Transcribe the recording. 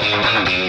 Gracias.